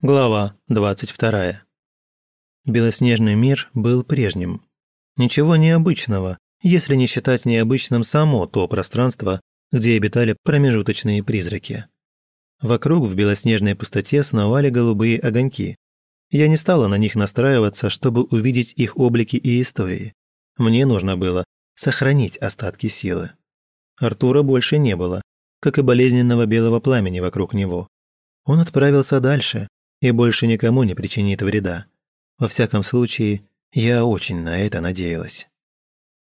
Глава 22. Белоснежный мир был прежним. Ничего необычного, если не считать необычным само то пространство, где обитали промежуточные призраки. Вокруг в белоснежной пустоте сновали голубые огоньки. Я не стала на них настраиваться, чтобы увидеть их облики и истории. Мне нужно было сохранить остатки силы. Артура больше не было, как и болезненного белого пламени вокруг него. Он отправился дальше, и больше никому не причинит вреда. Во всяком случае, я очень на это надеялась.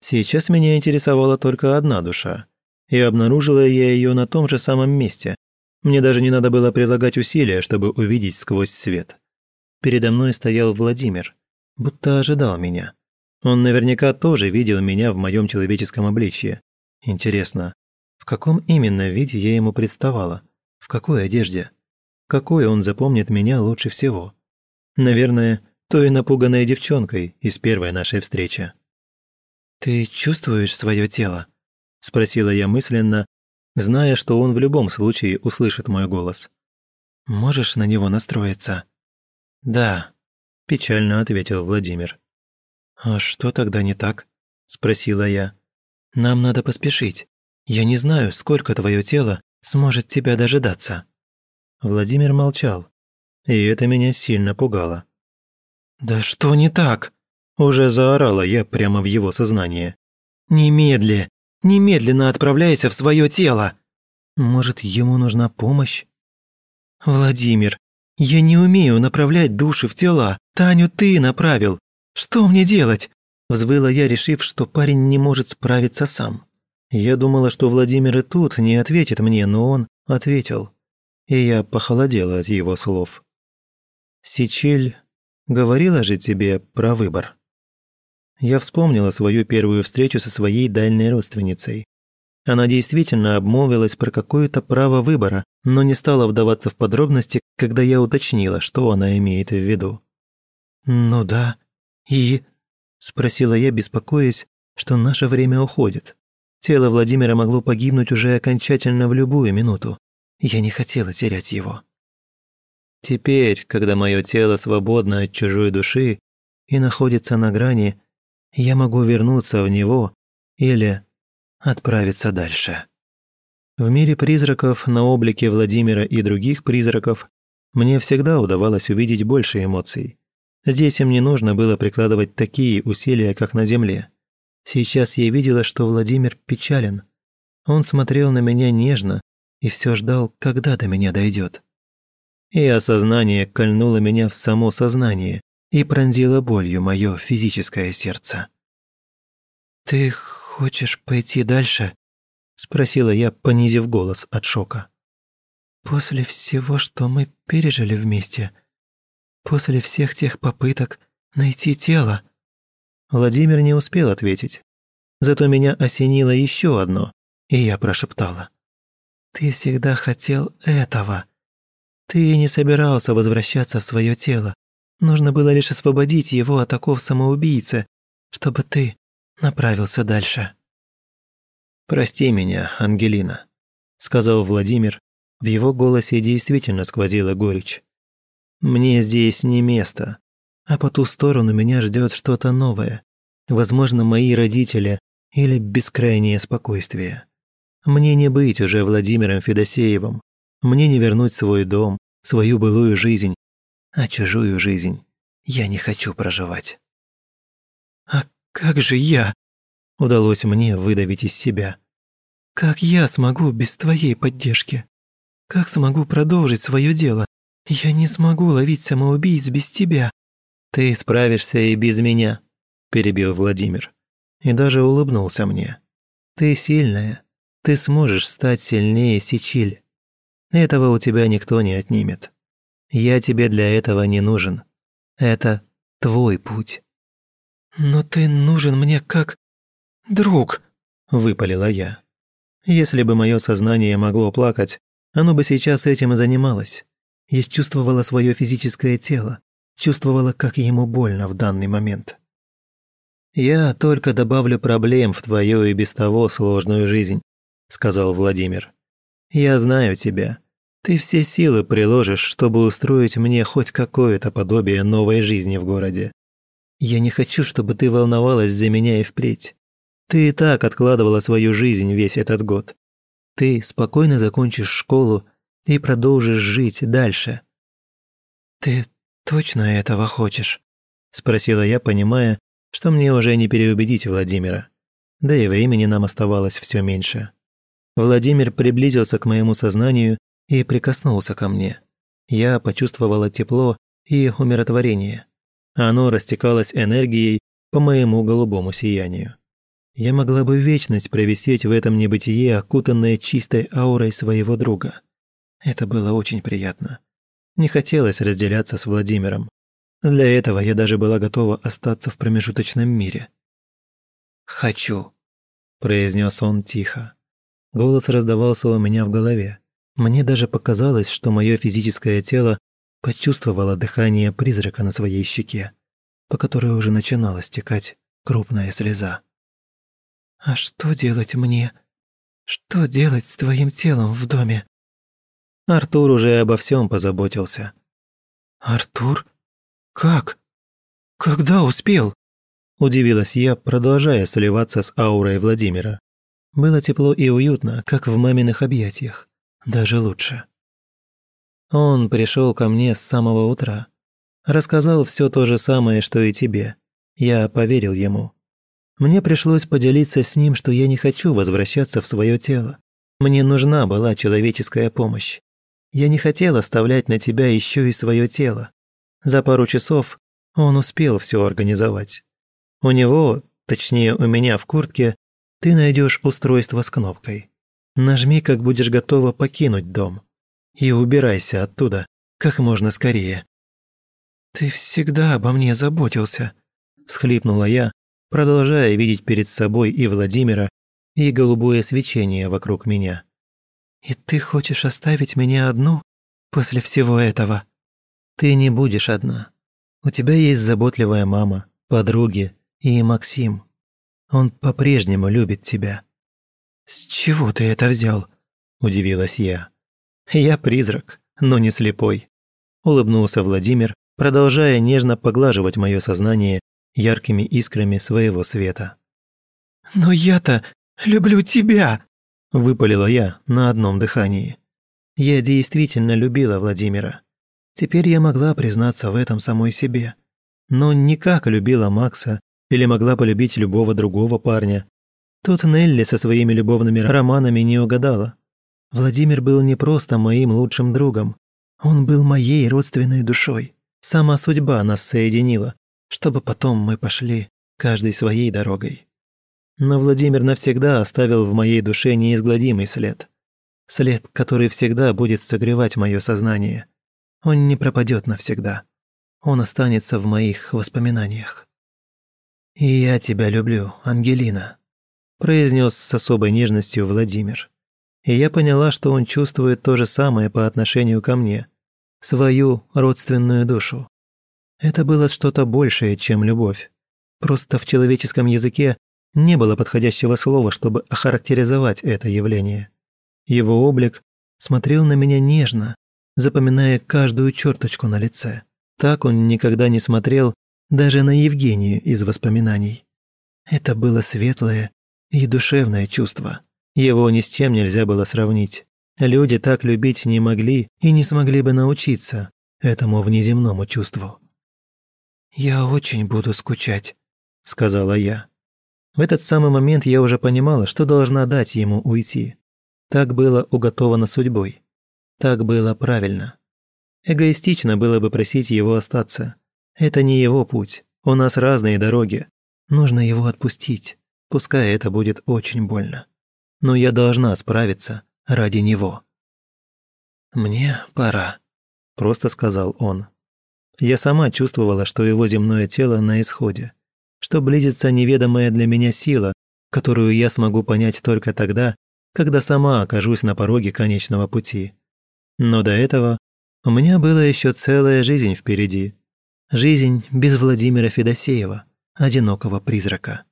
Сейчас меня интересовала только одна душа, и обнаружила я ее на том же самом месте. Мне даже не надо было прилагать усилия, чтобы увидеть сквозь свет. Передо мной стоял Владимир, будто ожидал меня. Он наверняка тоже видел меня в моем человеческом обличье. Интересно, в каком именно виде я ему представала? В какой одежде? Какой он запомнит меня лучше всего. Наверное, той напуганной девчонкой из первой нашей встречи. «Ты чувствуешь свое тело?» – спросила я мысленно, зная, что он в любом случае услышит мой голос. «Можешь на него настроиться?» «Да», – печально ответил Владимир. «А что тогда не так?» – спросила я. «Нам надо поспешить. Я не знаю, сколько твое тело сможет тебя дожидаться». Владимир молчал, и это меня сильно пугало. «Да что не так?» – уже заорала я прямо в его сознание. «Немедли! Немедленно отправляйся в свое тело!» «Может, ему нужна помощь?» «Владимир, я не умею направлять души в тела. Таню ты направил. Что мне делать?» Взвыла я, решив, что парень не может справиться сам. Я думала, что Владимир и тут не ответит мне, но он ответил и я похолодела от его слов. «Сичиль говорила же тебе про выбор». Я вспомнила свою первую встречу со своей дальней родственницей. Она действительно обмолвилась про какое-то право выбора, но не стала вдаваться в подробности, когда я уточнила, что она имеет в виду. «Ну да, и...» – спросила я, беспокоясь, что наше время уходит. Тело Владимира могло погибнуть уже окончательно в любую минуту. Я не хотела терять его. Теперь, когда мое тело свободно от чужой души и находится на грани, я могу вернуться в него или отправиться дальше. В мире призраков на облике Владимира и других призраков мне всегда удавалось увидеть больше эмоций. Здесь им не нужно было прикладывать такие усилия, как на земле. Сейчас я видела, что Владимир печален. Он смотрел на меня нежно, и все ждал, когда до меня дойдет. И осознание кольнуло меня в само сознание и пронзило болью мое физическое сердце. «Ты хочешь пойти дальше?» – спросила я, понизив голос от шока. «После всего, что мы пережили вместе, после всех тех попыток найти тело...» Владимир не успел ответить. Зато меня осенило еще одно, и я прошептала. Ты всегда хотел этого. Ты не собирался возвращаться в свое тело. Нужно было лишь освободить его от оков самоубийцы, чтобы ты направился дальше. «Прости меня, Ангелина», — сказал Владимир. В его голосе действительно сквозила горечь. «Мне здесь не место, а по ту сторону меня ждет что-то новое. Возможно, мои родители или бескрайнее спокойствие. Мне не быть уже Владимиром Федосеевым. Мне не вернуть свой дом, свою былую жизнь. А чужую жизнь я не хочу проживать. «А как же я?» – удалось мне выдавить из себя. «Как я смогу без твоей поддержки? Как смогу продолжить свое дело? Я не смогу ловить самоубийц без тебя». «Ты справишься и без меня», – перебил Владимир. И даже улыбнулся мне. «Ты сильная, ты сможешь стать сильнее Сичиль. Этого у тебя никто не отнимет. Я тебе для этого не нужен. Это твой путь». «Но ты нужен мне как друг», – выпалила я. Если бы мое сознание могло плакать, оно бы сейчас этим и занималось. Я чувствовала свое физическое тело, чувствовала, как ему больно в данный момент. Я только добавлю проблем в твою и без того сложную жизнь. – сказал Владимир. «Я знаю тебя. Ты все силы приложишь, чтобы устроить мне хоть какое-то подобие новой жизни в городе. Я не хочу, чтобы ты волновалась за меня и впредь. Ты и так откладывала свою жизнь весь этот год. Ты спокойно закончишь школу и продолжишь жить дальше. Ты точно этого хочешь? спросила я, понимая, что мне уже не переубедить Владимира. Да и времени нам оставалось все меньше. Владимир приблизился к моему сознанию и прикоснулся ко мне. Я почувствовала тепло и умиротворение. Оно растекалось энергией по моему голубому сиянию. Я могла бы вечность провисеть в этом небытие, окутанная чистой аурой своего друга. Это было очень приятно. Не хотелось разделяться с Владимиром. Для этого я даже была готова остаться в промежуточном мире. «Хочу», – произнес он тихо. Голос раздавался у меня в голове. Мне даже показалось, что мое физическое тело почувствовало дыхание призрака на своей щеке, по которой уже начинала стекать крупная слеза. «А что делать мне? Что делать с твоим телом в доме?» Артур уже обо всем позаботился. «Артур? Как? Когда успел?» Удивилась я, продолжая сливаться с аурой Владимира. Было тепло и уютно, как в маминых объятиях. Даже лучше. Он пришел ко мне с самого утра. Рассказал все то же самое, что и тебе. Я поверил ему. Мне пришлось поделиться с ним, что я не хочу возвращаться в свое тело. Мне нужна была человеческая помощь. Я не хотел оставлять на тебя еще и свое тело. За пару часов он успел все организовать. У него, точнее у меня в куртке, ты найдешь устройство с кнопкой. Нажми, как будешь готова покинуть дом. И убирайся оттуда как можно скорее. «Ты всегда обо мне заботился», – всхлипнула я, продолжая видеть перед собой и Владимира, и голубое свечение вокруг меня. «И ты хочешь оставить меня одну после всего этого?» «Ты не будешь одна. У тебя есть заботливая мама, подруги и Максим. Он по-прежнему любит тебя». «С чего ты это взял?» – удивилась я. «Я призрак, но не слепой», – улыбнулся Владимир, продолжая нежно поглаживать мое сознание яркими искрами своего света. «Но я-то люблю тебя!» – выпалила я на одном дыхании. Я действительно любила Владимира. Теперь я могла признаться в этом самой себе. Но не как любила Макса или могла полюбить любого другого парня. Тут Нелли со своими любовными романами не угадала. Владимир был не просто моим лучшим другом. Он был моей родственной душой. Сама судьба нас соединила, чтобы потом мы пошли каждой своей дорогой. Но Владимир навсегда оставил в моей душе неизгладимый след. След, который всегда будет согревать мое сознание. Он не пропадет навсегда. Он останется в моих воспоминаниях. «И я тебя люблю, Ангелина», – произнес с особой нежностью Владимир. И я поняла, что он чувствует то же самое по отношению ко мне, свою родственную душу. Это было что-то большее, чем любовь. Просто в человеческом языке не было подходящего слова, чтобы охарактеризовать это явление. Его облик смотрел на меня нежно, запоминая каждую черточку на лице. Так он никогда не смотрел даже на Евгению из воспоминаний. Это было светлое и душевное чувство. Его ни с чем нельзя было сравнить. Люди так любить не могли и не смогли бы научиться этому внеземному чувству. «Я очень буду скучать», — сказала я. В этот самый момент я уже понимала, что должна дать ему уйти. Так было уготовано судьбой. Так было правильно. Эгоистично было бы просить его остаться. Это не его путь. У нас разные дороги. Нужно его отпустить. Пускай это будет очень больно. Но я должна справиться ради него. «Мне пора», – просто сказал он. Я сама чувствовала, что его земное тело на исходе, что близится неведомая для меня сила, которую я смогу понять только тогда, когда сама окажусь на пороге конечного пути. Но до этого у меня была еще целая жизнь впереди. Жизнь без Владимира Федосеева, одинокого призрака.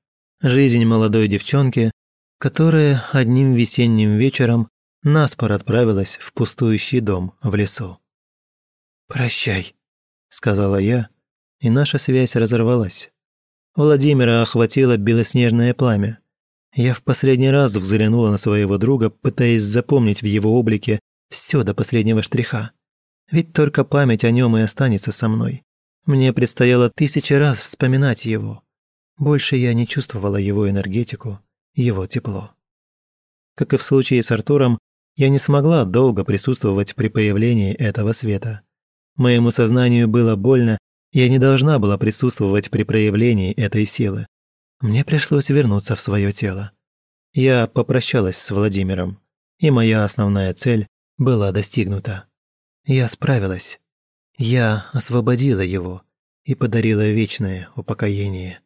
Жизнь молодой девчонки, которая одним весенним вечером наспор отправилась в пустующий дом в лесу. «Прощай», — сказала я, и наша связь разорвалась. Владимира охватило белоснежное пламя. Я в последний раз взглянула на своего друга, пытаясь запомнить в его облике все до последнего штриха. Ведь только память о нем и останется со мной. Мне предстояло тысячи раз вспоминать его. Больше я не чувствовала его энергетику, его тепло. Как и в случае с Артуром, я не смогла долго присутствовать при появлении этого света. Моему сознанию было больно, я не должна была присутствовать при проявлении этой силы. Мне пришлось вернуться в свое тело. Я попрощалась с Владимиром, и моя основная цель была достигнута. Я справилась. Я освободила его и подарила вечное упокоение.